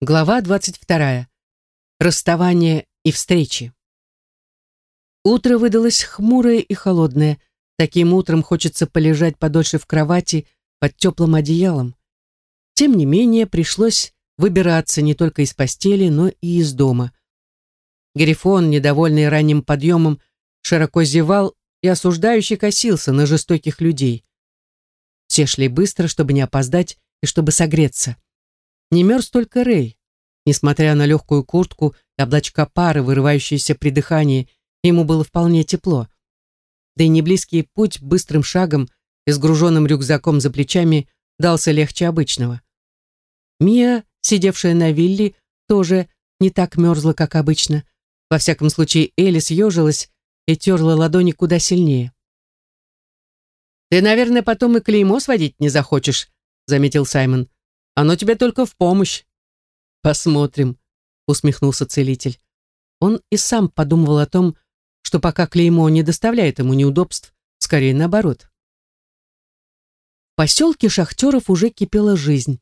Глава 22. Расставание и встречи. Утро выдалось хмурое и холодное. Таким утром хочется полежать подольше в кровати под теплым одеялом. Тем не менее, пришлось выбираться не только из постели, но и из дома. Грифон, недовольный ранним подъемом, широко зевал и осуждающе косился на жестоких людей. Все шли быстро, чтобы не опоздать и чтобы согреться. Не мерз только Рэй. Несмотря на легкую куртку и облачка пары, вырывающиеся при дыхании, ему было вполне тепло. Да и неблизкий путь быстрым шагом и с груженным рюкзаком за плечами дался легче обычного. Мия, сидевшая на вилле, тоже не так мерзла, как обычно. Во всяком случае, Элис ежилась и терла ладони куда сильнее. «Ты, наверное, потом и клеймо сводить не захочешь», — заметил Саймон. Оно тебе только в помощь. Посмотрим, усмехнулся целитель. Он и сам подумывал о том, что пока клеймо не доставляет ему неудобств, скорее наоборот. В поселке шахтеров уже кипела жизнь.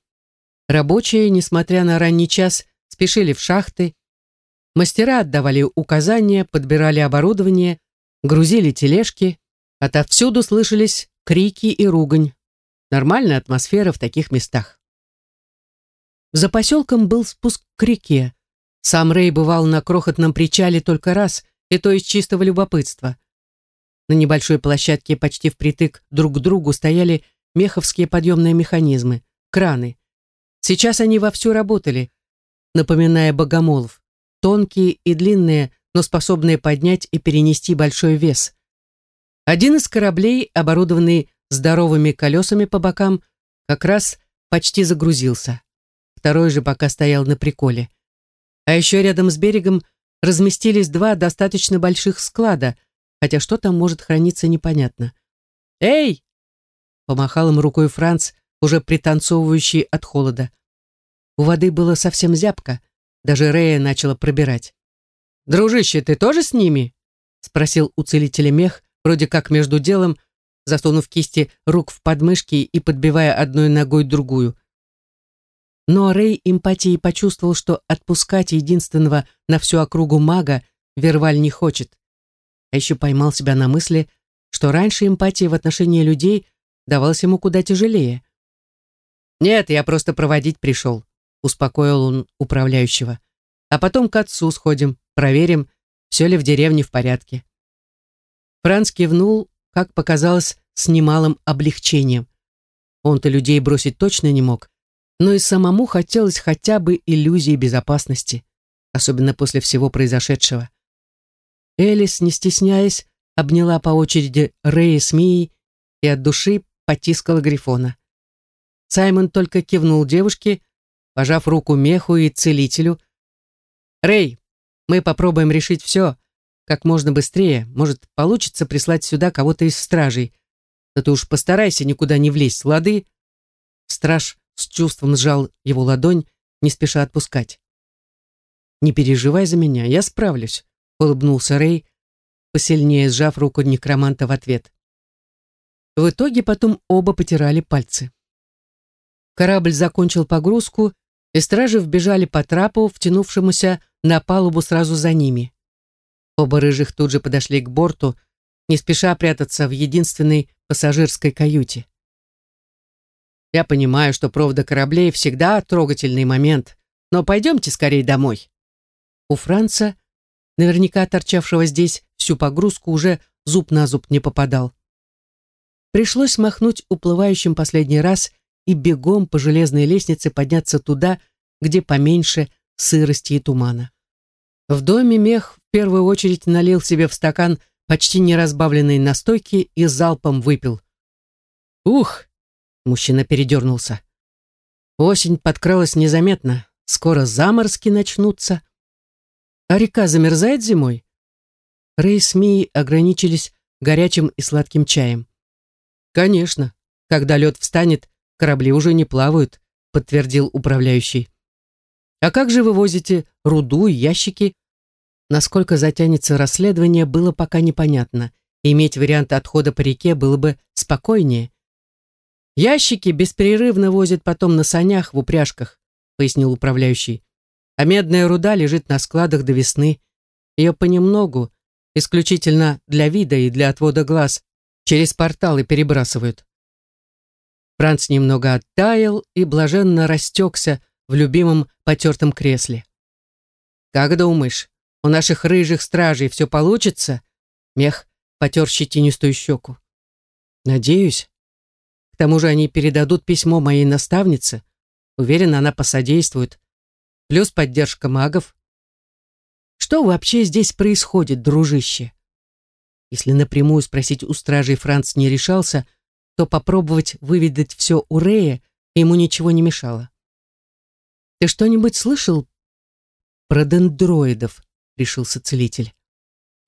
Рабочие, несмотря на ранний час, спешили в шахты. Мастера отдавали указания, подбирали оборудование, грузили тележки. Отовсюду слышались крики и ругань. Нормальная атмосфера в таких местах. За поселком был спуск к реке. Сам Рэй бывал на крохотном причале только раз, и то из чистого любопытства. На небольшой площадке почти впритык друг к другу стояли меховские подъемные механизмы, краны. Сейчас они вовсю работали, напоминая богомолов, тонкие и длинные, но способные поднять и перенести большой вес. Один из кораблей, оборудованный здоровыми колесами по бокам, как раз почти загрузился второй же пока стоял на приколе. А еще рядом с берегом разместились два достаточно больших склада, хотя что там может храниться непонятно. «Эй!» — помахал им рукой Франц, уже пританцовывающий от холода. У воды было совсем зябко, даже Рея начала пробирать. «Дружище, ты тоже с ними?» — спросил у целителя мех, вроде как между делом, засунув кисти рук в подмышки и подбивая одной ногой другую. Но Рэй эмпатией почувствовал, что отпускать единственного на всю округу мага Верваль не хочет. А еще поймал себя на мысли, что раньше эмпатия в отношении людей давалась ему куда тяжелее. «Нет, я просто проводить пришел», — успокоил он управляющего. «А потом к отцу сходим, проверим, все ли в деревне в порядке». Франц кивнул, как показалось, с немалым облегчением. Он-то людей бросить точно не мог, но и самому хотелось хотя бы иллюзии безопасности, особенно после всего произошедшего. Элис, не стесняясь, обняла по очереди Рэя с Мией и от души потискала Грифона. Саймон только кивнул девушке, пожав руку меху и целителю. «Рэй, мы попробуем решить все как можно быстрее. Может, получится прислать сюда кого-то из стражей. Да ты уж постарайся никуда не влезть, лады?» Страж с чувством сжал его ладонь, не спеша отпускать. «Не переживай за меня, я справлюсь», — улыбнулся Рэй, посильнее сжав руку некроманта в ответ. В итоге потом оба потирали пальцы. Корабль закончил погрузку, и стражи вбежали по трапу, втянувшемуся на палубу сразу за ними. Оба рыжих тут же подошли к борту, не спеша прятаться в единственной пассажирской каюте. Я понимаю, что провода кораблей всегда трогательный момент, но пойдемте скорее домой. У Франца, наверняка торчавшего здесь всю погрузку, уже зуб на зуб не попадал. Пришлось махнуть уплывающим последний раз и бегом по железной лестнице подняться туда, где поменьше сырости и тумана. В доме мех в первую очередь налил себе в стакан почти неразбавленной настойки и залпом выпил. Ух, Мужчина передернулся. Осень подкралась незаметно. Скоро заморозки начнутся. А река замерзает зимой? Рэй с Мией ограничились горячим и сладким чаем. Конечно, когда лед встанет, корабли уже не плавают, подтвердил управляющий. А как же вы возите руду и ящики? Насколько затянется расследование, было пока непонятно. Иметь вариант отхода по реке было бы спокойнее. Ящики беспрерывно возят потом на санях в упряжках. пояснил управляющий. «А медная руда лежит на складах до весны. Ее понемногу, исключительно для вида и для отвода глаз, через порталы перебрасывают». Франц немного оттаял и блаженно растекся в любимом потертом кресле. «Как думаешь, у наших рыжих стражей все получится?» Мех потер щетинистую щеку. «Надеюсь. К тому же они передадут письмо моей наставнице. Уверен, она посодействует. Плюс поддержка магов. Что вообще здесь происходит, дружище?» Если напрямую спросить у стражей Франц не решался, то попробовать выведать все у Рея ему ничего не мешало. «Ты что-нибудь слышал про дендроидов?» — решился целитель.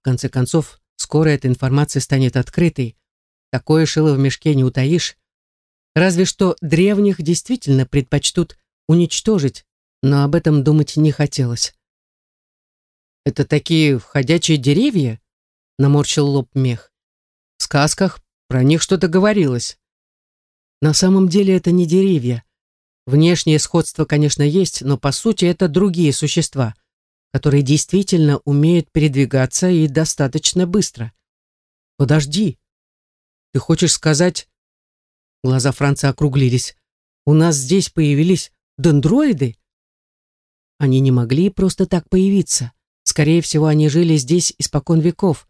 В конце концов, скоро эта информация станет открытой. Такое шило в мешке не утаишь. Разве что древних действительно предпочтут уничтожить, но об этом думать не хотелось. «Это такие ходячие деревья?» — наморщил лоб мех. «В сказках про них что-то говорилось». «На самом деле это не деревья. Внешнее сходство, конечно, есть, но по сути это другие существа, которые действительно умеют передвигаться и достаточно быстро. Подожди. Ты хочешь сказать... Глаза Франца округлились. У нас здесь появились дендроиды? Они не могли просто так появиться. Скорее всего, они жили здесь испокон веков.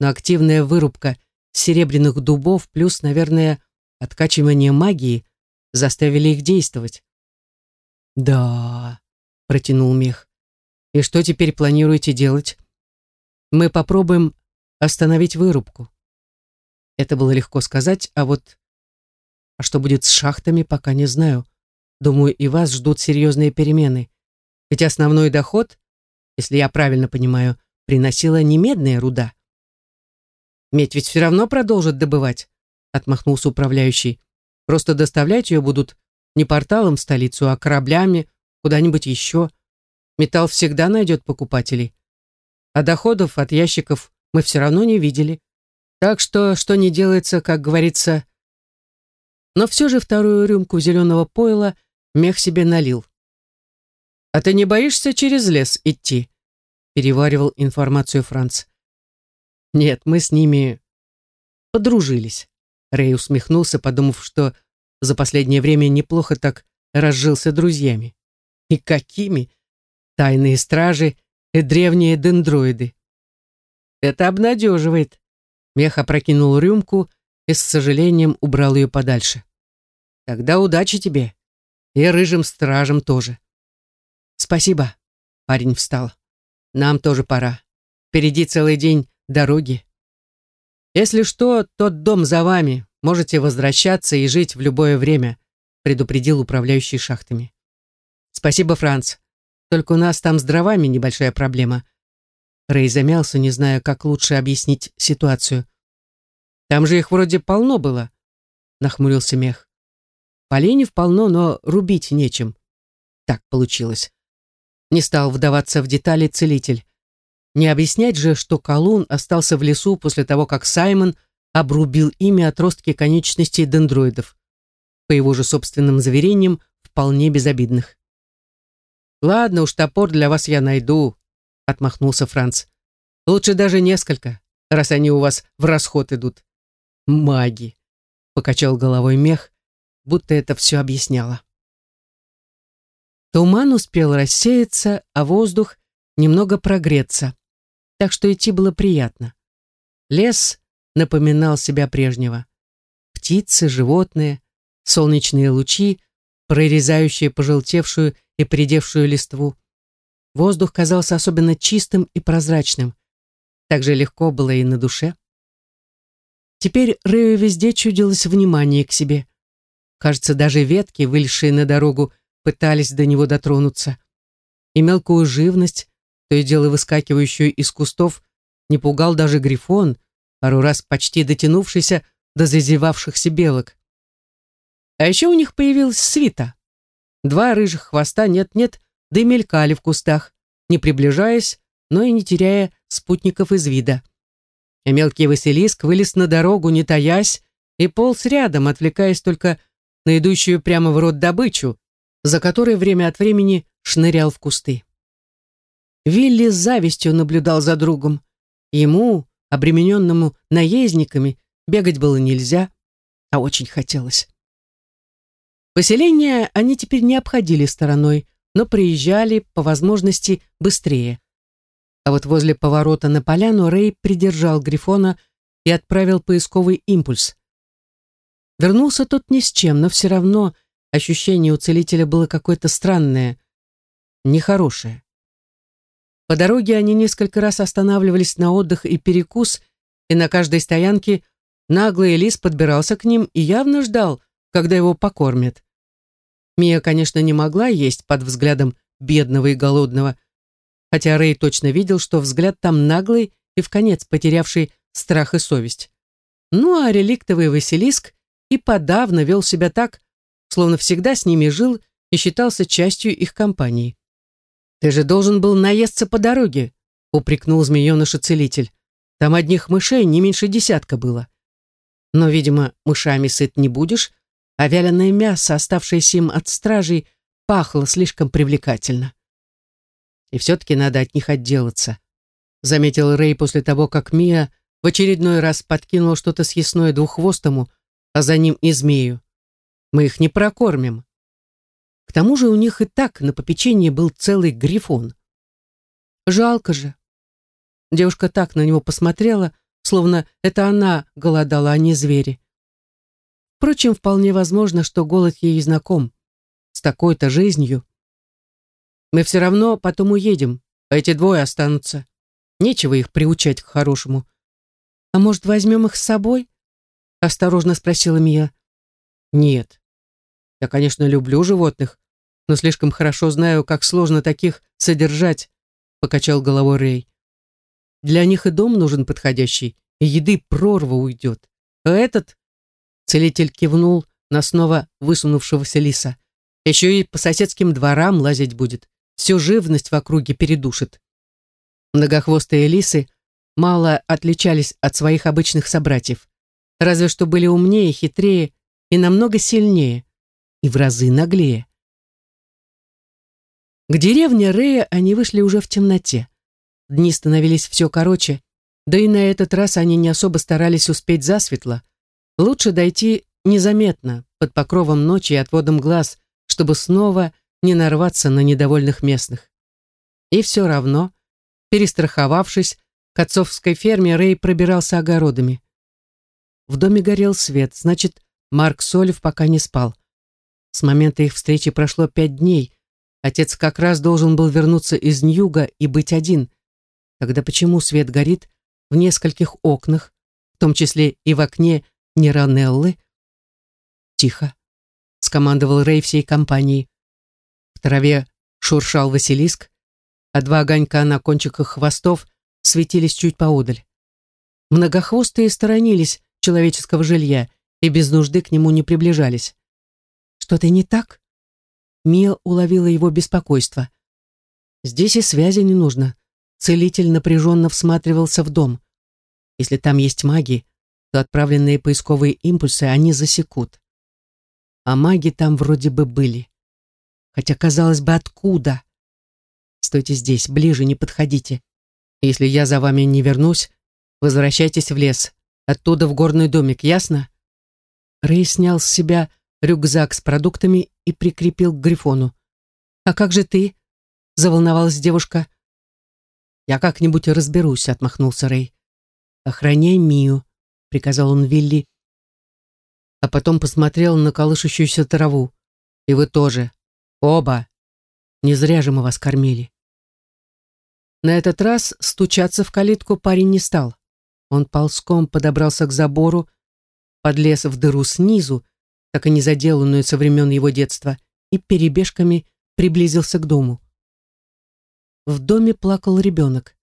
Но активная вырубка серебряных дубов плюс, наверное, откачивание магии заставили их действовать. «Да», — протянул мех. «И что теперь планируете делать?» «Мы попробуем остановить вырубку». Это было легко сказать, а вот... А что будет с шахтами, пока не знаю. Думаю, и вас ждут серьезные перемены. Ведь основной доход, если я правильно понимаю, приносила не медная руда. Медь ведь все равно продолжит добывать, отмахнулся управляющий. Просто доставлять ее будут не порталом в столицу, а кораблями куда-нибудь еще. Металл всегда найдет покупателей. А доходов от ящиков мы все равно не видели. Так что, что не делается, как говорится... Но все же вторую рюмку зеленого пойла мех себе налил. «А ты не боишься через лес идти?» переваривал информацию Франц. «Нет, мы с ними подружились». Рэй усмехнулся, подумав, что за последнее время неплохо так разжился друзьями. И какими? Тайные стражи и древние дендроиды. Это обнадеживает. Мех опрокинул рюмку и с сожалением убрал ее подальше. Тогда удачи тебе. И рыжим стражам тоже. Спасибо. Парень встал. Нам тоже пора. Впереди целый день дороги. «Если что, тот дом за вами. Можете возвращаться и жить в любое время», предупредил управляющий шахтами. «Спасибо, Франц. Только у нас там с дровами небольшая проблема». Рэй замялся, не зная, как лучше объяснить ситуацию. «Там же их вроде полно было», — нахмурился мех. «Поленьев полно, но рубить нечем». Так получилось. Не стал вдаваться в детали целитель. Не объяснять же, что Колун остался в лесу после того, как Саймон обрубил ими отростки конечностей дендроидов. По его же собственным заверениям, вполне безобидных. «Ладно уж, топор для вас я найду», — отмахнулся Франц. «Лучше даже несколько, раз они у вас в расход идут». «Маги», — покачал головой мех, будто это все объясняло. Туман успел рассеяться, а воздух немного прогреться так что идти было приятно. Лес напоминал себя прежнего. Птицы, животные, солнечные лучи, прорезающие пожелтевшую и придевшую листву. Воздух казался особенно чистым и прозрачным. Так же легко было и на душе. Теперь Рэю везде чудилось внимание к себе. Кажется, даже ветки, вылезшие на дорогу, пытались до него дотронуться. И мелкую живность, то и дело выскакивающую из кустов, не пугал даже грифон, пару раз почти дотянувшийся до зазевавшихся белок. А еще у них появилась свита. Два рыжих хвоста нет-нет, да и мелькали в кустах, не приближаясь, но и не теряя спутников из вида. И мелкий Василиск вылез на дорогу, не таясь, и полз рядом, отвлекаясь только на идущую прямо в рот добычу, за которой время от времени шнырял в кусты. Вилли с завистью наблюдал за другом. Ему, обремененному наездниками, бегать было нельзя, а очень хотелось. Поселение они теперь не обходили стороной, но приезжали, по возможности, быстрее. А вот возле поворота на поляну Рэй придержал Грифона и отправил поисковый импульс. Вернулся тот ни с чем, но все равно ощущение у целителя было какое-то странное, нехорошее. По дороге они несколько раз останавливались на отдых и перекус, и на каждой стоянке наглый лис подбирался к ним и явно ждал, когда его покормят. Мия, конечно, не могла есть под взглядом бедного и голодного, хотя Рэй точно видел, что взгляд там наглый и в конец потерявший страх и совесть. Ну а реликтовый Василиск и подавно вел себя так, словно всегда с ними жил и считался частью их компании. «Ты же должен был наесться по дороге», — упрекнул змееныша-целитель. «Там одних мышей не меньше десятка было». Но, видимо, мышами сыт не будешь, а вяленое мясо, оставшееся им от стражей, пахло слишком привлекательно. И все-таки надо от них отделаться, заметил Рэй после того, как Мия в очередной раз подкинул что-то съестное двуххвостому, а за ним и змею. Мы их не прокормим. К тому же у них и так на попечении был целый грифон. Жалко же. Девушка так на него посмотрела, словно это она голодала, а не звери. Впрочем, вполне возможно, что голод ей знаком. С такой-то жизнью. Мы все равно потом уедем, а эти двое останутся. Нечего их приучать к хорошему. А может, возьмем их с собой? Осторожно спросила Мия. Нет. Я, конечно, люблю животных, но слишком хорошо знаю, как сложно таких содержать, покачал головой Рэй. Для них и дом нужен подходящий, и еды прорва уйдет. А этот, целитель кивнул на снова высунувшегося лиса, еще и по соседским дворам лазить будет, всю живность в округе передушит. Многохвостые лисы мало отличались от своих обычных собратьев, разве что были умнее, хитрее и намного сильнее, и в разы наглее. К деревне Рея они вышли уже в темноте. Дни становились все короче, да и на этот раз они не особо старались успеть засветло. Лучше дойти незаметно, под покровом ночи и отводом глаз, чтобы снова не нарваться на недовольных местных. И все равно, перестраховавшись, к отцовской ферме Рэй пробирался огородами. В доме горел свет, значит, Марк Солев пока не спал. С момента их встречи прошло пять дней. Отец как раз должен был вернуться из Ньюга и быть один — Тогда почему свет горит в нескольких окнах, в том числе и в окне Неранеллы? Тихо, скомандовал Рэй всей компании. Траве шуршал Василиск, а два огонька на кончиках хвостов светились чуть поодаль. Многохвостые сторонились человеческого жилья и без нужды к нему не приближались. «Что-то не так?» Мия уловила его беспокойство. «Здесь и связи не нужно. Целитель напряженно всматривался в дом. Если там есть маги, то отправленные поисковые импульсы они засекут. А маги там вроде бы были. Хотя, казалось бы, откуда? Стойте здесь, ближе не подходите. Если я за вами не вернусь, возвращайтесь в лес. Оттуда в горный домик, ясно? Рэй снял с себя рюкзак с продуктами и прикрепил к грифону. «А как же ты?» — заволновалась девушка. «Я как-нибудь разберусь», — отмахнулся Рэй. «Охраняй Мию», — приказал он Вилли, а потом посмотрел на колышущуюся траву. «И вы тоже. Оба. Не зря же мы вас кормили». На этот раз стучаться в калитку парень не стал. Он ползком подобрался к забору, подлез в дыру снизу, так и не заделанную со времен его детства, и перебежками приблизился к дому. В доме плакал ребенок.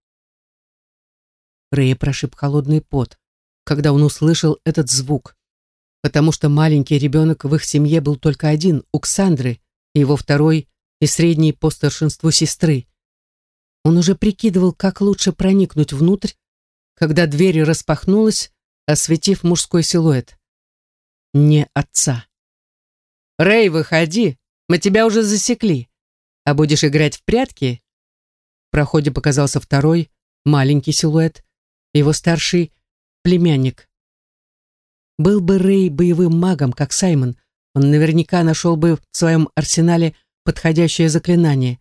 Рэя прошиб холодный пот, когда он услышал этот звук, потому что маленький ребенок в их семье был только один, у Ксандры, его второй и средний по старшинству сестры. Он уже прикидывал, как лучше проникнуть внутрь, когда дверь распахнулась, осветив мужской силуэт. Не отца. «Рэй, выходи!» Мы тебя уже засекли. А будешь играть в прятки?» В проходе показался второй, маленький силуэт, его старший племянник. Был бы Рэй боевым магом, как Саймон, он наверняка нашел бы в своем арсенале подходящее заклинание.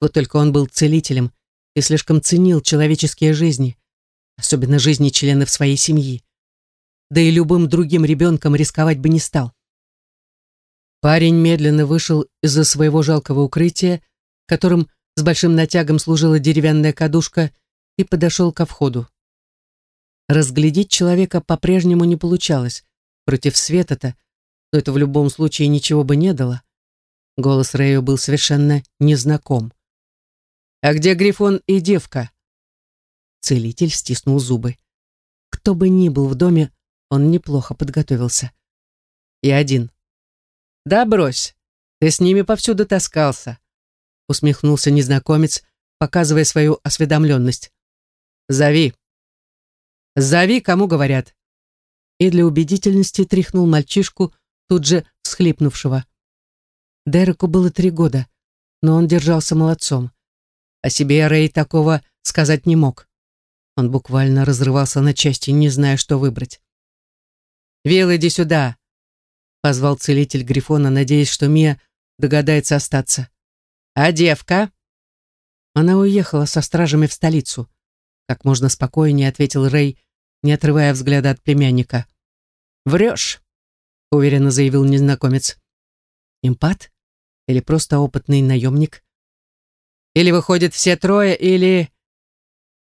Вот только он был целителем и слишком ценил человеческие жизни, особенно жизни членов своей семьи. Да и любым другим ребенком рисковать бы не стал. Парень медленно вышел из-за своего жалкого укрытия, которым с большим натягом служила деревянная кадушка, и подошел ко входу. Разглядеть человека по-прежнему не получалось. Против света-то, но это в любом случае ничего бы не дало. Голос Рэю был совершенно незнаком. «А где Грифон и девка?» Целитель стиснул зубы. Кто бы ни был в доме, он неплохо подготовился. «Я один». «Да брось, ты с ними повсюду таскался», усмехнулся незнакомец, показывая свою осведомленность. «Зови». «Зови, кому говорят». И для убедительности тряхнул мальчишку, тут же всхлипнувшего. Дереку было три года, но он держался молодцом. О себе Рэй такого сказать не мог. Он буквально разрывался на части, не зная, что выбрать. «Вил, иди сюда!» Позвал целитель Грифона, надеясь, что Мия догадается остаться. «А девка?» Она уехала со стражами в столицу. Как можно спокойнее ответил Рэй, не отрывая взгляда от племянника. «Врешь», — уверенно заявил незнакомец. «Импат? Или просто опытный наемник?» «Или выходит все трое, или...»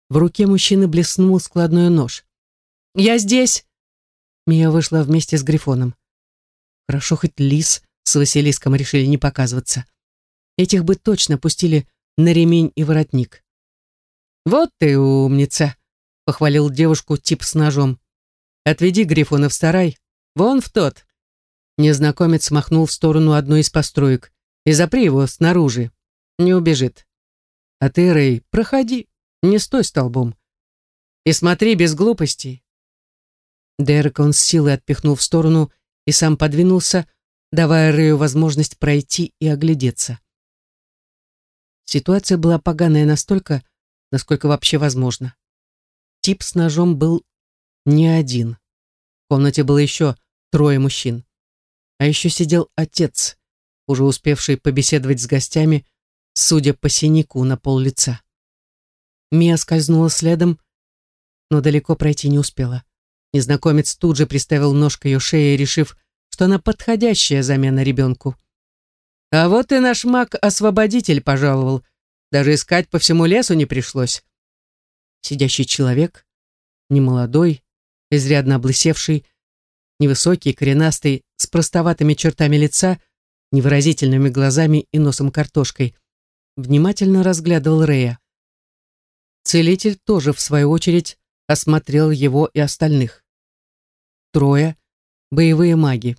В руке мужчины блеснул складной нож. «Я здесь!» Мия вышла вместе с Грифоном. Хорошо хоть Лис с Василиском решили не показываться. Этих бы точно пустили на ремень и воротник. «Вот ты умница!» — похвалил девушку тип с ножом. «Отведи Грифона в сарай, вон в тот». Незнакомец махнул в сторону одной из построек. «И запри его снаружи. Не убежит. А ты, Рэй, проходи, не стой столбом. И смотри без глупостей». Дерек он с силой отпихнул в сторону и сам подвинулся, давая Рэю возможность пройти и оглядеться. Ситуация была поганая настолько, насколько вообще возможно. Тип с ножом был не один. В комнате было еще трое мужчин. А еще сидел отец, уже успевший побеседовать с гостями, судя по синяку на пол лица. Мия скользнула следом, но далеко пройти не успела. Незнакомец тут же приставил нож к ее шее, решив, что она подходящая замена ребенку. «А вот и наш маг-освободитель пожаловал. Даже искать по всему лесу не пришлось». Сидящий человек, немолодой, изрядно облысевший, невысокий, коренастый, с простоватыми чертами лица, невыразительными глазами и носом картошкой, внимательно разглядывал Рея. Целитель тоже, в свою очередь, осмотрел его и остальных. Трое — боевые маги,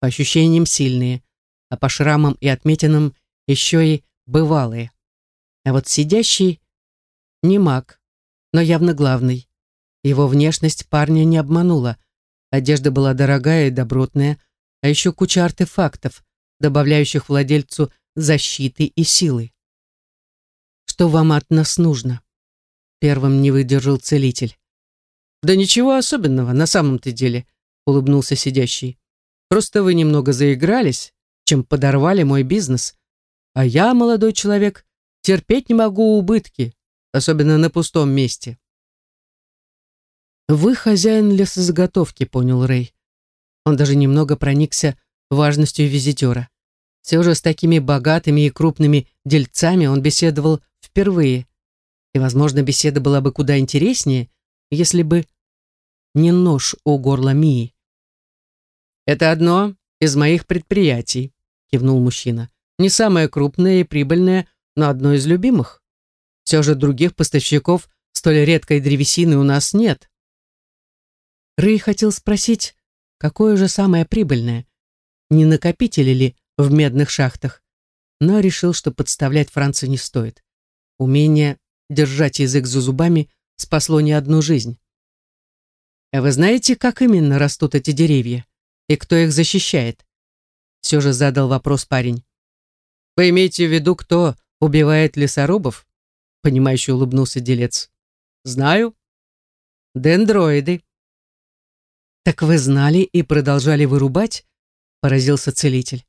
по ощущениям сильные, а по шрамам и отметинам еще и бывалые. А вот сидящий — не маг, но явно главный. Его внешность парня не обманула. Одежда была дорогая и добротная, а еще куча артефактов, добавляющих владельцу защиты и силы. «Что вам от нас нужно?» Первым не выдержал целитель. «Да ничего особенного, на самом-то деле», — улыбнулся сидящий. «Просто вы немного заигрались, чем подорвали мой бизнес. А я, молодой человек, терпеть не могу убытки, особенно на пустом месте». «Вы хозяин лесозаготовки», — понял Рэй. Он даже немного проникся важностью визитера. Все же с такими богатыми и крупными дельцами он беседовал впервые. И, возможно, беседа была бы куда интереснее, если бы не нож у горла Мии. «Это одно из моих предприятий», — кивнул мужчина. «Не самое крупное и прибыльное, но одно из любимых. Все же других поставщиков столь редкой древесины у нас нет». Рэй хотел спросить, какое же самое прибыльное? Не накопители ли в медных шахтах? Но решил, что подставлять Франца не стоит. Умение держать язык за зубами спасло не одну жизнь. А вы знаете, как именно растут эти деревья? И кто их защищает? Все же задал вопрос парень. Вы имеете в виду, кто убивает лесорубов? Понимающе улыбнулся делец. Знаю. Дендроиды. Так вы знали и продолжали вырубать? Поразился целитель.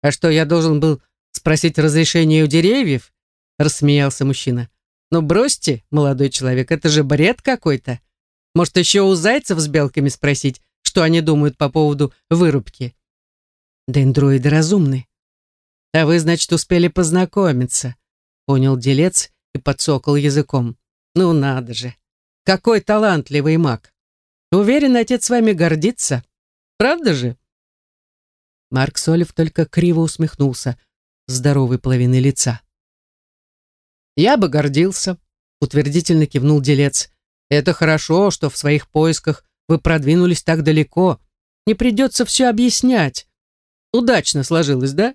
А что, я должен был спросить разрешение у деревьев? Рассмеялся мужчина. Ну бросьте, молодой человек, это же бред какой-то. Может, еще у зайцев с белками спросить, что они думают по поводу вырубки? Дендроиды разумны. А вы, значит, успели познакомиться, понял делец и подсокал языком. Ну надо же. Какой талантливый маг. Уверен, отец с вами гордится. Правда же? Марк Солев только криво усмехнулся здоровой половиной лица. «Я бы гордился», — утвердительно кивнул делец. «Это хорошо, что в своих поисках вы продвинулись так далеко. Не придется все объяснять. Удачно сложилось, да?»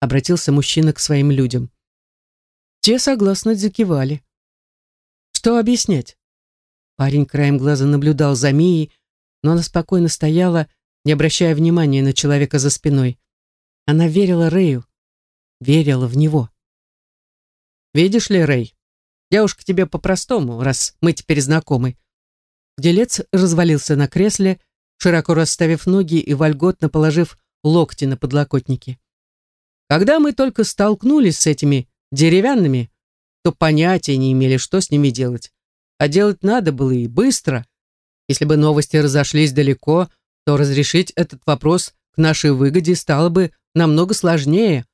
Обратился мужчина к своим людям. Те согласно закивали. «Что объяснять?» Парень краем глаза наблюдал за Мией, но она спокойно стояла, не обращая внимания на человека за спиной. Она верила Рэю, верила в него. «Видишь ли, Рэй, я уж к тебе по-простому, раз мы теперь знакомы». Делец развалился на кресле, широко расставив ноги и вольготно положив локти на подлокотники. Когда мы только столкнулись с этими деревянными, то понятия не имели, что с ними делать. А делать надо было и быстро. Если бы новости разошлись далеко, то разрешить этот вопрос к нашей выгоде стало бы намного сложнее.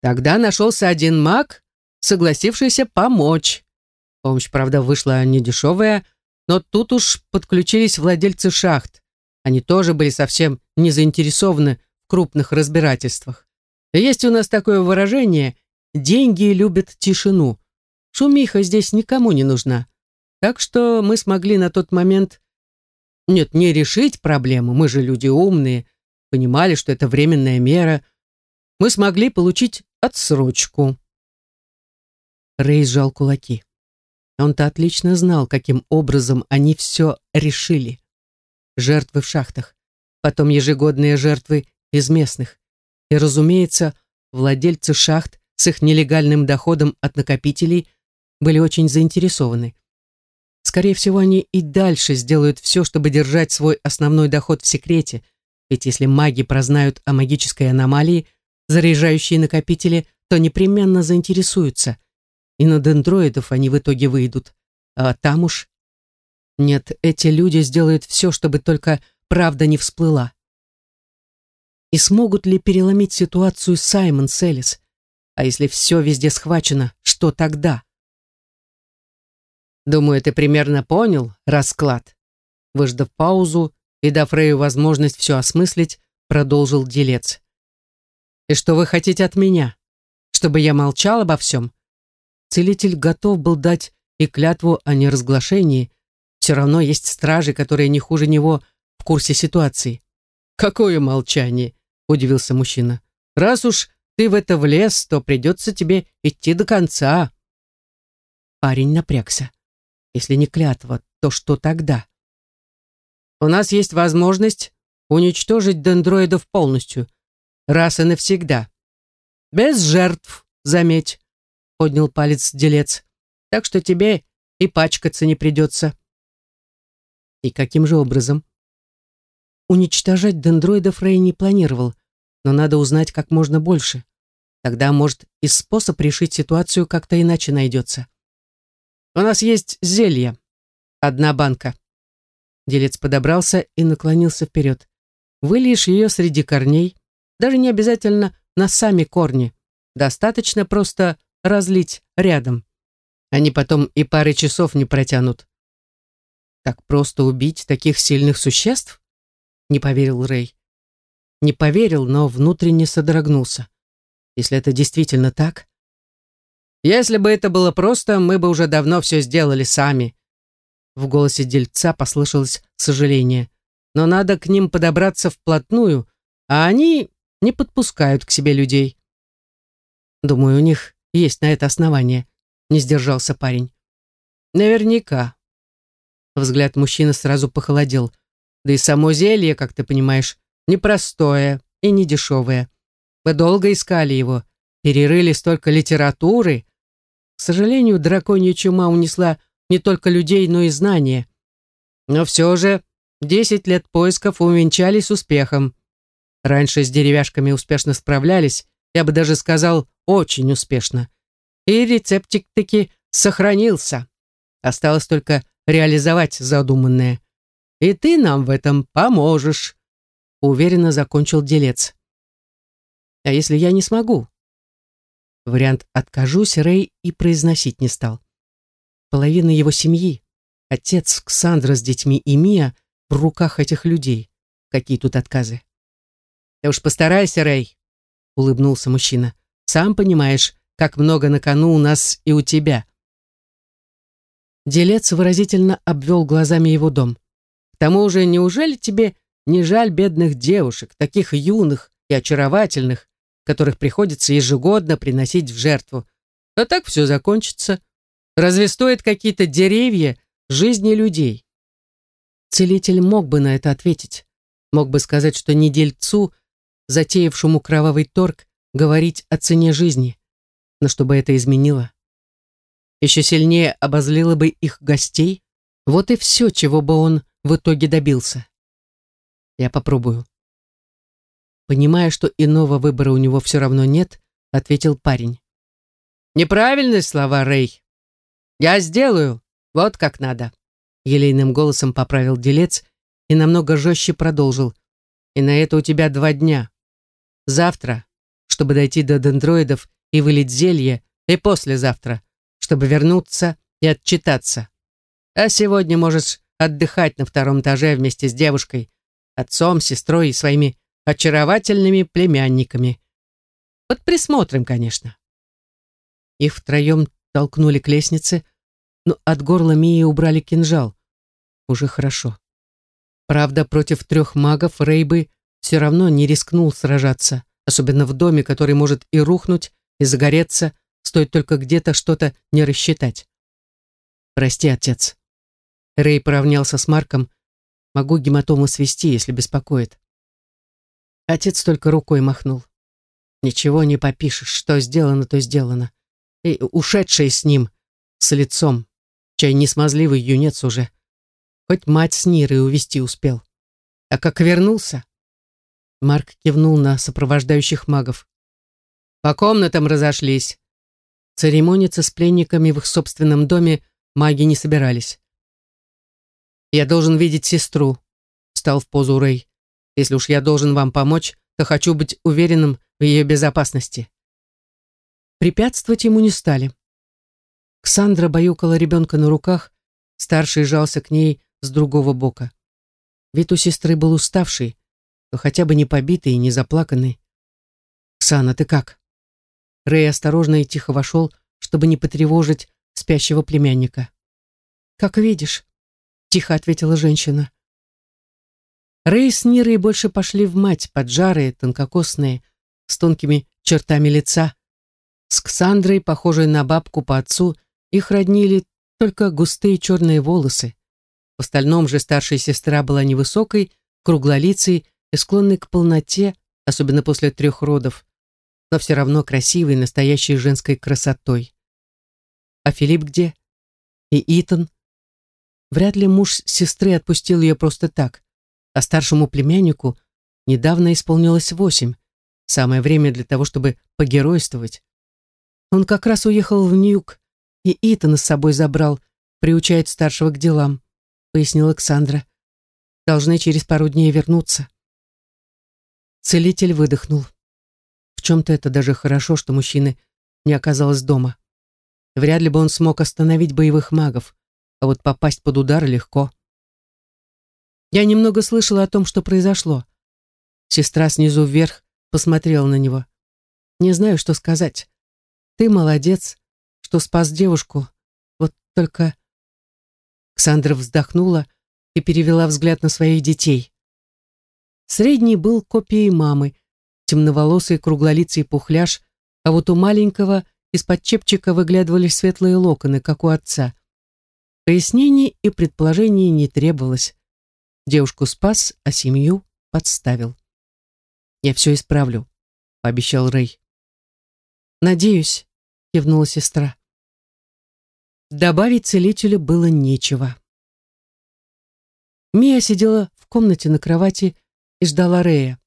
Тогда нашелся один маг, согласившийся помочь. Помощь, правда, вышла недешевая, но тут уж подключились владельцы шахт. Они тоже были совсем не заинтересованы в крупных разбирательствах. Есть у нас такое выражение «деньги любят тишину». Шумиха здесь никому не нужна. Так что мы смогли на тот момент... Нет, не решить проблему, мы же люди умные, понимали, что это временная мера. Мы смогли получить отсрочку. Рэй сжал кулаки. Он-то отлично знал, каким образом они все решили. Жертвы в шахтах, потом ежегодные жертвы из местных. И, разумеется, владельцы шахт с их нелегальным доходом от накопителей были очень заинтересованы. Скорее всего, они и дальше сделают все, чтобы держать свой основной доход в секрете, ведь если маги прознают о магической аномалии, заряжающей накопители, то непременно заинтересуются. И на дендроидов они в итоге выйдут. А там уж... Нет, эти люди сделают все, чтобы только правда не всплыла. И смогут ли переломить ситуацию Саймон Селис? А если все везде схвачено, что тогда? Думаю, ты примерно понял расклад. Выждав паузу и дав Рэю возможность все осмыслить, продолжил делец. И что вы хотите от меня? Чтобы я молчал обо всем? Целитель готов был дать и клятву о неразглашении. Все равно есть стражи, которые не хуже него в курсе ситуации. Какое молчание? Удивился мужчина. Раз уж ты в это влез, то придется тебе идти до конца. Парень напрягся. Если не клятва, то что тогда? У нас есть возможность уничтожить дендроидов полностью, раз и навсегда. Без жертв, заметь, поднял палец делец. Так что тебе и пачкаться не придется. И каким же образом? Уничтожать дендроидов Рэй не планировал, но надо узнать как можно больше. Тогда, может, и способ решить ситуацию как-то иначе найдется. У нас есть зелье. Одна банка. Делец подобрался и наклонился вперед. Выльешь ее среди корней, даже не обязательно на сами корни. Достаточно просто разлить рядом. Они потом и пары часов не протянут. Так просто убить таких сильных существ? Не поверил Рэй. Не поверил, но внутренне содрогнулся. Если это действительно так, если бы это было просто, мы бы уже давно все сделали сами. В голосе дельца послышалось сожаление. Но надо к ним подобраться вплотную, а они не подпускают к себе людей. Думаю, у них есть на это основание, не сдержался парень. Наверняка. Взгляд мужчины сразу похолодел. Да и само зелье, как ты понимаешь, непростое и не дешевое. Вы долго искали его, перерыли столько литературы. К сожалению, драконья чума унесла не только людей, но и знания. Но все же десять лет поисков увенчались успехом. Раньше с деревяшками успешно справлялись, я бы даже сказал, очень успешно. И рецептик таки сохранился. Осталось только реализовать задуманное. И ты нам в этом поможешь, уверенно закончил делец. А если я не смогу? Вариант «откажусь» Рэй и произносить не стал. Половина его семьи, отец Ксандра с детьми и Мия в руках этих людей. Какие тут отказы? Ты уж постарайся, Рэй, улыбнулся мужчина. Сам понимаешь, как много на кону у нас и у тебя. Делец выразительно обвел глазами его дом. К тому же, неужели тебе не жаль бедных девушек, таких юных и очаровательных, которых приходится ежегодно приносить в жертву? А так все закончится. Разве стоят какие-то деревья жизни людей? Целитель мог бы на это ответить. Мог бы сказать, что не дельцу, затеявшему кровавый торг, говорить о цене жизни. Но чтобы это изменило, еще сильнее обозлило бы их гостей, вот и все, чего бы он в итоге добился. Я попробую. Понимая, что иного выбора у него все равно нет, ответил парень. Неправильные слова, Рэй. Я сделаю, вот как надо. Елейным голосом поправил делец и намного жестче продолжил. И на это у тебя два дня. Завтра, чтобы дойти до дендроидов и вылить зелье, и послезавтра, чтобы вернуться и отчитаться. А сегодня можешь отдыхать на втором этаже вместе с девушкой, отцом, сестрой и своими очаровательными племянниками. Под присмотром, конечно. Их втроем толкнули к лестнице, но от горла Мии убрали кинжал. Уже хорошо. Правда, против трех магов Рейбы все равно не рискнул сражаться, особенно в доме, который может и рухнуть, и загореться, стоит только где-то что-то не рассчитать. «Прости, отец». Рэй поравнялся с Марком. «Могу гематому свести, если беспокоит». Отец только рукой махнул. «Ничего не попишешь, что сделано, то сделано. И ушедший с ним, с лицом, чай не смазливый юнец уже. Хоть мать с Нирой увести успел. А как вернулся?» Марк кивнул на сопровождающих магов. «По комнатам разошлись. Церемониться с пленниками в их собственном доме маги не собирались. «Я должен видеть сестру», — встал в позу Рэй. «Если уж я должен вам помочь, то хочу быть уверенным в ее безопасности». Препятствовать ему не стали. Ксандра баюкала ребенка на руках, старший жался к ней с другого бока. Вид у сестры был уставший, но хотя бы не побитый и не заплаканный. «Ксана, ты как?» Рэй осторожно и тихо вошел, чтобы не потревожить спящего племянника. «Как видишь», — тихо ответила женщина. Рэй с Нирой больше пошли в мать, поджарые, тонкокосные, с тонкими чертами лица. С Ксандрой, похожей на бабку по отцу, их роднили только густые черные волосы. В остальном же старшая сестра была невысокой, круглолицей и склонной к полноте, особенно после трех родов но все равно красивой, настоящей женской красотой. А Филипп где? И Итан? Вряд ли муж сестры отпустил ее просто так, а старшему племяннику недавно исполнилось восемь, самое время для того, чтобы погеройствовать. Он как раз уехал в Ньюк, и Итана с собой забрал, приучает старшего к делам, пояснила Александра. Должны через пару дней вернуться. Целитель выдохнул. В чем-то это даже хорошо, что мужчины не оказалось дома. Вряд ли бы он смог остановить боевых магов, а вот попасть под удар легко. Я немного слышала о том, что произошло. Сестра снизу вверх посмотрела на него. Не знаю, что сказать. Ты молодец, что спас девушку. Вот только... Ксандра вздохнула и перевела взгляд на своих детей. Средний был копией мамы, темноволосый круглолицый пухляж, а вот у маленького из-под чепчика выглядывали светлые локоны, как у отца. Пояснений и предположений не требовалось. Девушку спас, а семью подставил. «Я все исправлю», — пообещал Рэй. «Надеюсь», — кивнула сестра. Добавить целителю было нечего. Мия сидела в комнате на кровати и ждала Рэя.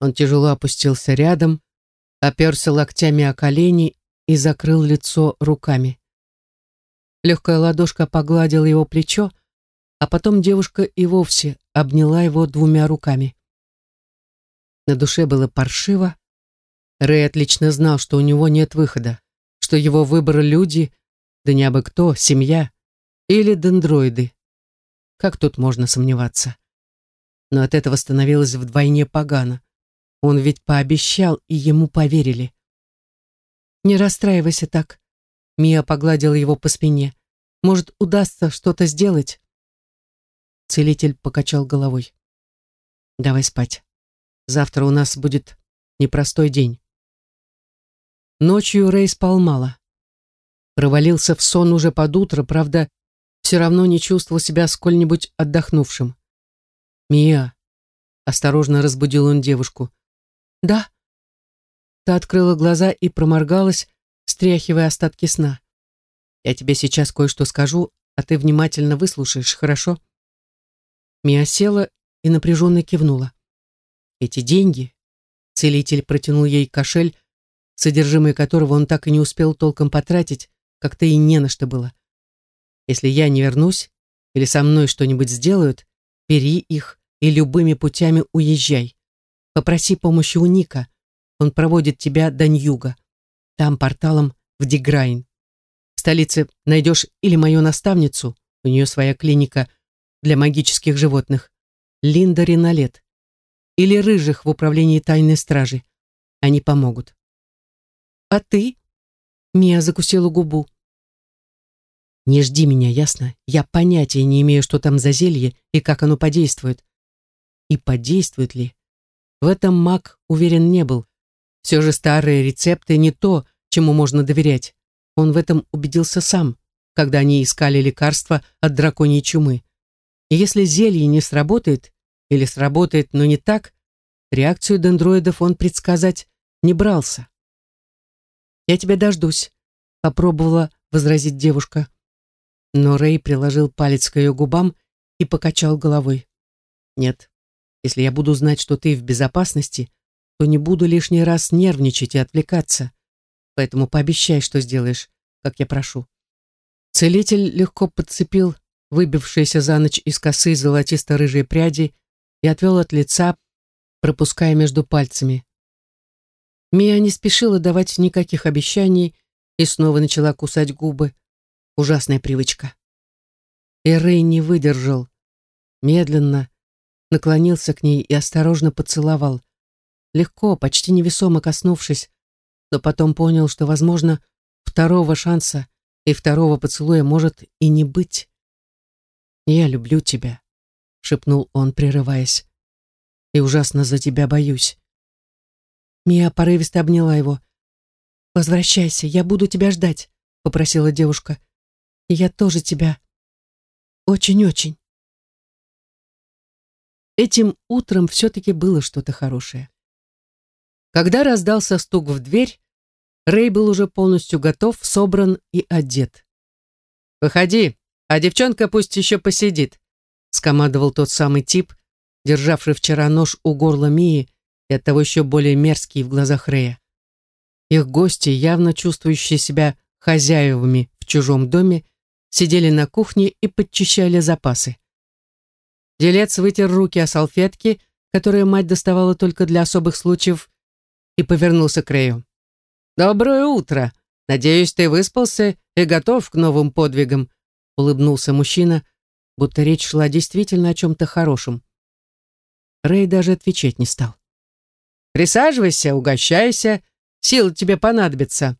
Он тяжело опустился рядом, оперся локтями о колени и закрыл лицо руками. Легкая ладошка погладила его плечо, а потом девушка и вовсе обняла его двумя руками. На душе было паршиво. Рэй отлично знал, что у него нет выхода, что его выбор люди, да не абы кто, семья или дендроиды. Как тут можно сомневаться? Но от этого становилось вдвойне погано. Он ведь пообещал, и ему поверили. «Не расстраивайся так», — Мия погладила его по спине. «Может, удастся что-то сделать?» Целитель покачал головой. «Давай спать. Завтра у нас будет непростой день». Ночью Рэй спал мало. Провалился в сон уже под утро, правда, все равно не чувствовал себя сколь-нибудь отдохнувшим. «Мия!» — осторожно разбудил он девушку. «Да». Та открыла глаза и проморгалась, стряхивая остатки сна. «Я тебе сейчас кое-что скажу, а ты внимательно выслушаешь, хорошо?» Мия села и напряженно кивнула. «Эти деньги...» Целитель протянул ей кошель, содержимое которого он так и не успел толком потратить, как-то и не на что было. Если я не вернусь или со мной что-нибудь сделают, бери их и любыми путями уезжай. Попроси помощи у Ника. Он проводит тебя до Ньюга. Там порталом в Деграйн. В столице найдешь или мою наставницу, у нее своя клиника для магических животных, Линда Риналет, или Рыжих в управлении тайной стражи. Они помогут. А ты? Мия закусила губу. Не жди меня, ясно? Я понятия не имею, что там за зелье и как оно подействует. И подействует ли? В этом маг уверен не был. Все же старые рецепты не то, чему можно доверять. Он в этом убедился сам, когда они искали лекарства от драконьей чумы. И если зелье не сработает, или сработает, но не так, реакцию дендроидов он предсказать не брался. «Я тебя дождусь», — попробовала возразить девушка. Но Рэй приложил палец к ее губам и покачал головой. «Нет, если я буду знать, что ты в безопасности, то не буду лишний раз нервничать и отвлекаться. Поэтому пообещай, что сделаешь, как я прошу». Целитель легко подцепил выбившиеся за ночь из косы золотисто-рыжие пряди и отвел от лица, пропуская между пальцами. Мия не спешила давать никаких обещаний и снова начала кусать губы. Ужасная привычка. И Рэй не выдержал. Медленно наклонился к ней и осторожно поцеловал. Легко, почти невесомо коснувшись, но потом понял, что, возможно, второго шанса и второго поцелуя может и не быть. «Я люблю тебя», — шепнул он, прерываясь. «И ужасно за тебя боюсь». Мия порывисто обняла его. «Возвращайся, я буду тебя ждать», — попросила девушка. И я тоже тебя. Очень-очень. Этим утром все-таки было что-то хорошее. Когда раздался стук в дверь, Рэй был уже полностью готов, собран и одет. «Выходи, а девчонка пусть еще посидит», скомандовал тот самый тип, державший вчера нож у горла Мии и оттого еще более мерзкий в глазах Рэя. Их гости, явно чувствующие себя хозяевами в чужом доме, сидели на кухне и подчищали запасы. Делец вытер руки о салфетки, которые мать доставала только для особых случаев, и повернулся к Рэю. «Доброе утро! Надеюсь, ты выспался и готов к новым подвигам», улыбнулся мужчина, будто речь шла действительно о чем-то хорошем. Рэй даже отвечать не стал. «Присаживайся, угощайся, сил тебе понадобится»,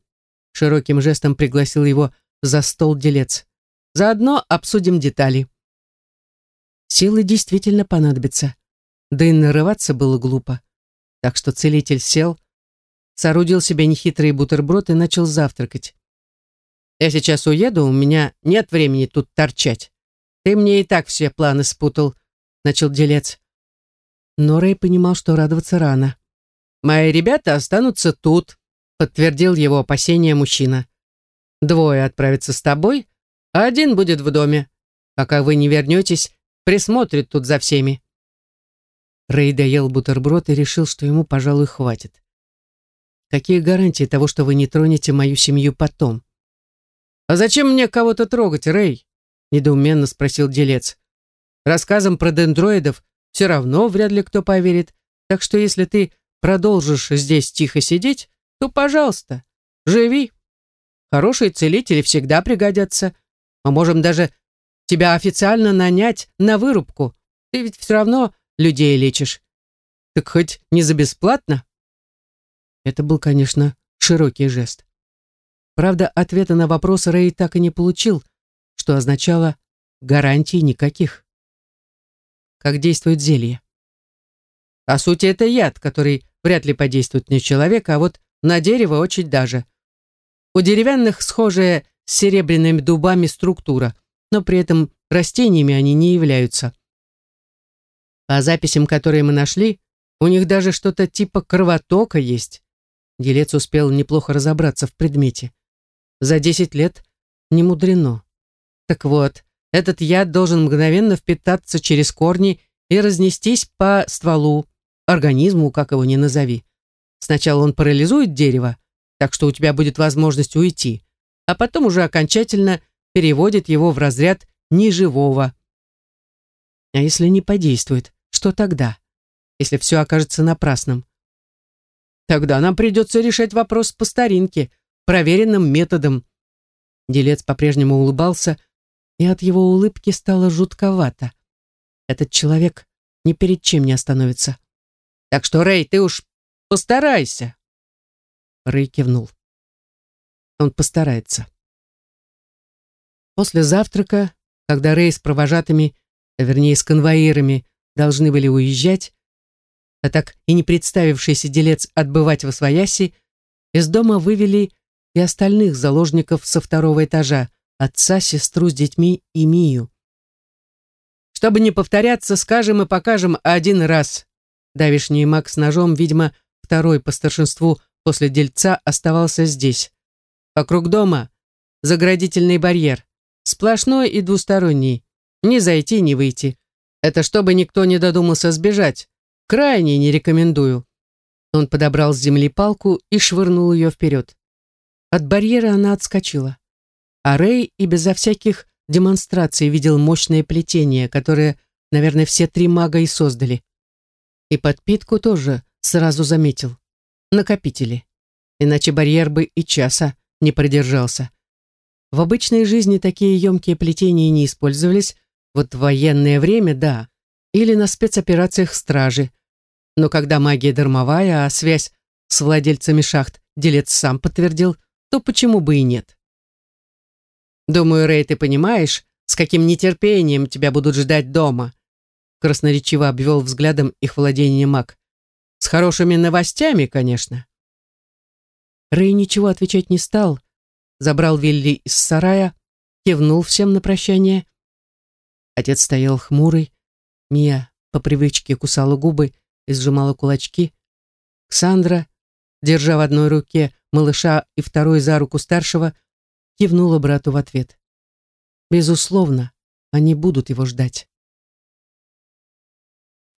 широким жестом пригласил его за стол делец. Заодно обсудим детали. Силы действительно понадобятся. Да и нарываться было глупо. Так что целитель сел, соорудил себе нехитрый бутерброд и начал завтракать. «Я сейчас уеду, у меня нет времени тут торчать. Ты мне и так все планы спутал», — начал делец. Но Рэй понимал, что радоваться рано. «Мои ребята останутся тут», — подтвердил его опасения мужчина. «Двое отправятся с тобой, а один будет в доме. Пока вы не вернетесь, присмотрит тут за всеми». Рэй доел бутерброд и решил, что ему, пожалуй, хватит. «Какие гарантии того, что вы не тронете мою семью потом?» «А зачем мне кого-то трогать, Рэй?» — недоуменно спросил делец. «Рассказом про дендроидов все равно вряд ли кто поверит, так что если ты продолжишь здесь тихо сидеть, то, пожалуйста, живи. Хорошие целители всегда пригодятся. Мы можем даже тебя официально нанять на вырубку. Ты ведь все равно людей лечишь. Так хоть не за бесплатно?» Это был, конечно, широкий жест. Правда, ответа на вопрос Рэй так и не получил, что означало гарантий никаких. Как действует зелье? По сути, это яд, который вряд ли подействует на человека, а вот на дерево очень даже. У деревянных схожая с серебряными дубами структура, но при этом растениями они не являются. По записям, которые мы нашли, у них даже что-то типа кровотока есть. Делец успел неплохо разобраться в предмете. За 10 лет не мудрено. Так вот, этот яд должен мгновенно впитаться через корни и разнестись по стволу, организму, как его ни назови. Сначала он парализует дерево, так что у тебя будет возможность уйти, а потом уже окончательно переводит его в разряд неживого. А если не подействует, что тогда? Если все окажется напрасным? Тогда нам придется решать вопрос по старинке, проверенным методом. Делец по-прежнему улыбался, и от его улыбки стало жутковато. Этот человек ни перед чем не остановится. Так что, Рэй, ты уж постарайся. Рэй кивнул. Он постарается. После завтрака, когда Рэй с провожатыми, а вернее с конвоирами, должны были уезжать, а так и не представившийся делец отбывать во свояси, из дома вывели и остальных заложников со второго этажа, отца, сестру с детьми и Мию. Чтобы не повторяться, скажем и покажем один раз. Давишний маг с ножом, видимо, второй по старшинству после дельца оставался здесь. Вокруг дома заградительный барьер, сплошной и двусторонний. Не зайти, не выйти. Это чтобы никто не додумался сбежать. Крайне не рекомендую. Он подобрал с земли палку и швырнул ее вперед. От барьера она отскочила. А Рэй и безо всяких демонстраций видел мощное плетение, которое, наверное, все три мага и создали. И подпитку тоже сразу заметил. Накопители. Иначе барьер бы и часа не продержался. В обычной жизни такие емкие плетения не использовались, вот в военное время – да, или на спецоперациях стражи. Но когда магия дармовая, а связь с владельцами шахт делец сам подтвердил, то почему бы и нет? Думаю, Рэй, ты понимаешь, с каким нетерпением тебя будут ждать дома. Красноречиво обвел взглядом их владение маг. С хорошими новостями, конечно. Рэй ничего отвечать не стал, забрал Вилли из сарая, кивнул всем на прощание. Отец стоял хмурый, Мия по привычке кусала губы и сжимала кулачки. Ксандра, держа в одной руке малыша и второй за руку старшего, кивнула брату в ответ. Безусловно, они будут его ждать.